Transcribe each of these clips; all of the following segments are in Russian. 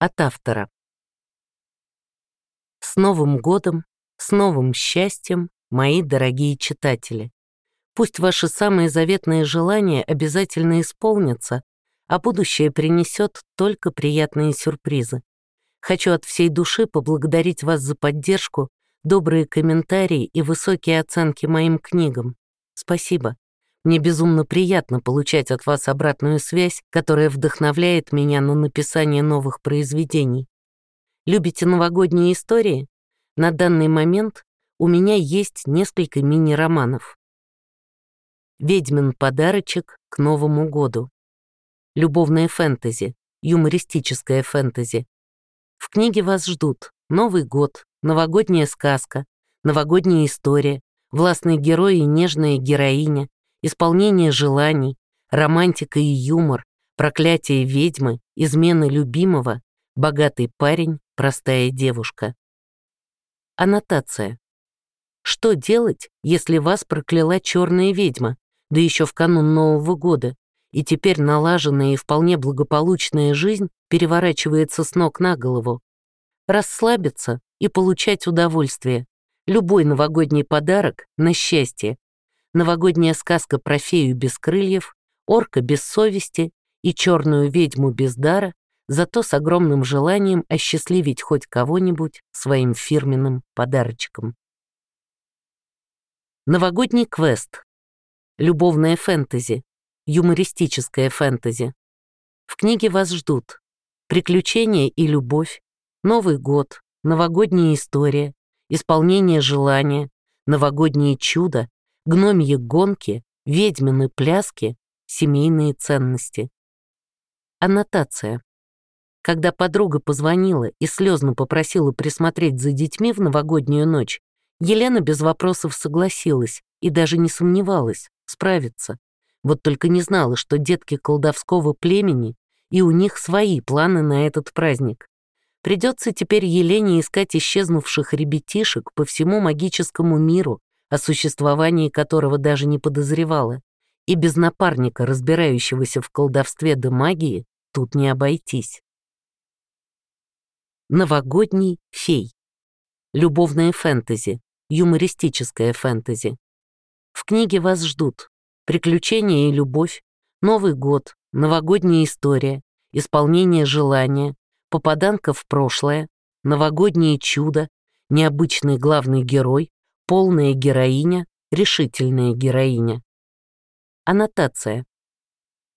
От автора. С Новым годом, с новым счастьем, мои дорогие читатели. Пусть ваши самые заветные желания обязательно исполнятся, а будущее принесет только приятные сюрпризы. Хочу от всей души поблагодарить вас за поддержку, добрые комментарии и высокие оценки моим книгам. Спасибо. Мне безумно приятно получать от вас обратную связь, которая вдохновляет меня на написание новых произведений. Любите новогодние истории? На данный момент у меня есть несколько мини-романов. «Ведьмин подарочек к Новому году». Любовное фэнтези, юмористическое фэнтези. В книге вас ждут Новый год, новогодняя сказка, новогодняя история, властный герой и нежная героиня, исполнение желаний, романтика и юмор, проклятие ведьмы, измены любимого, богатый парень, простая девушка. Аннотация. Что делать, если вас прокляла черная ведьма, да еще в канун Нового года, и теперь налаженная и вполне благополучная жизнь переворачивается с ног на голову? Расслабиться и получать удовольствие. Любой новогодний подарок на счастье, новогодняя сказка про фею без крыльев, орка без совести и черную ведьму без дара, зато с огромным желанием осчастливить хоть кого-нибудь своим фирменным подарочком. Новогодний квест. Любовное фэнтези. Юмористическое фэнтези. В книге вас ждут приключения и любовь, Новый год, новогодняя история, исполнение желания, новогоднее чудо, гномьи гонки, ведьмины пляски, семейные ценности. Аннотация. Когда подруга позвонила и слезно попросила присмотреть за детьми в новогоднюю ночь, Елена без вопросов согласилась и даже не сомневалась, справится. Вот только не знала, что детки колдовского племени, и у них свои планы на этот праздник. Придется теперь Елене искать исчезнувших ребятишек по всему магическому миру, о существовании которого даже не подозревала, и без напарника, разбирающегося в колдовстве да магии, тут не обойтись. Новогодний фей. Любовное фэнтези, юмористическое фэнтези. В книге вас ждут приключения и любовь, Новый год, новогодняя история, исполнение желания, попаданка в прошлое, новогоднее чудо, необычный главный герой, полная героиня, решительная героиня. Аннотация.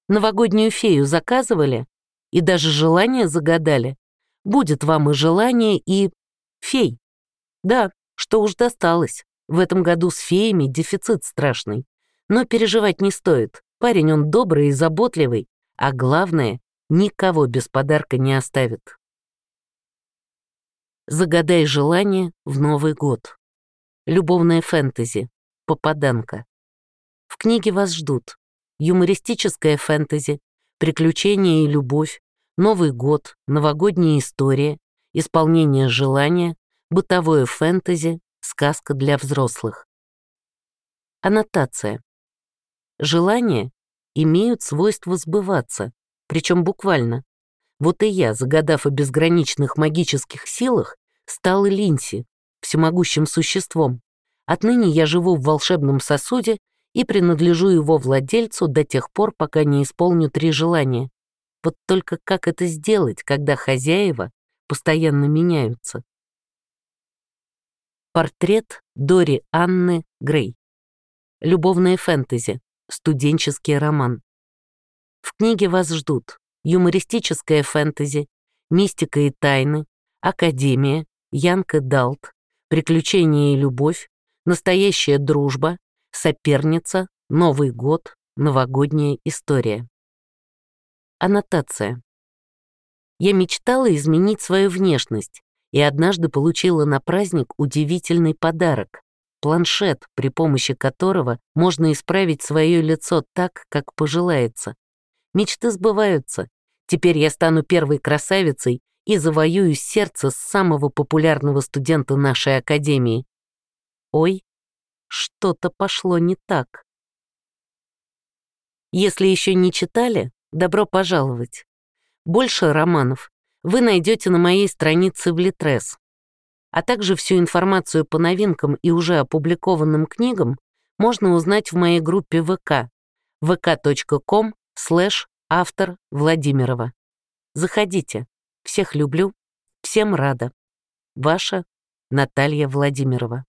Новогоднюю фею заказывали и даже желание загадали. Будет вам и желание, и фей. Да, что уж досталось. В этом году с феями дефицит страшный. Но переживать не стоит. Парень он добрый и заботливый, а главное, никого без подарка не оставит. Загадай желание в Новый год. Любовное фэнтези. Попаданка. В книге вас ждут юмористическое фэнтези, приключения и любовь, Новый год, новогодняя история, исполнение желания, бытовое фэнтези, сказка для взрослых. Аннотация. Желания имеют свойство сбываться, причем буквально. Вот и я, загадав о безграничных магических силах, стала Линси, всемогущим существом. Отныне я живу в волшебном сосуде и принадлежу его владельцу до тех пор, пока не исполню три желания. Вот только как это сделать, когда хозяева постоянно меняются? Портрет Дори Анны Грей. Любовное фэнтези. Студенческий роман. В книге вас ждут юмористическое фэнтези, мистика и тайны, академия, Янка Далт, приключения и любовь, настоящая дружба, соперница, Новый год, новогодняя история. Аннотация. Я мечтала изменить свою внешность и однажды получила на праздник удивительный подарок — планшет, при помощи которого можно исправить свое лицо так, как пожелается. Мечты сбываются. Теперь я стану первой красавицей и завоюю сердце самого популярного студента нашей академии. Ой, что-то пошло не так. Если еще не читали, добро пожаловать. Больше романов, вы найдете на моей странице в Литрес. А также всю информацию по новинкам и уже опубликованным книгам можно узнать в моей группе ВК vk.com slash автор Владимирова. Заходите. Всех люблю, всем рада. Ваша Наталья Владимирова.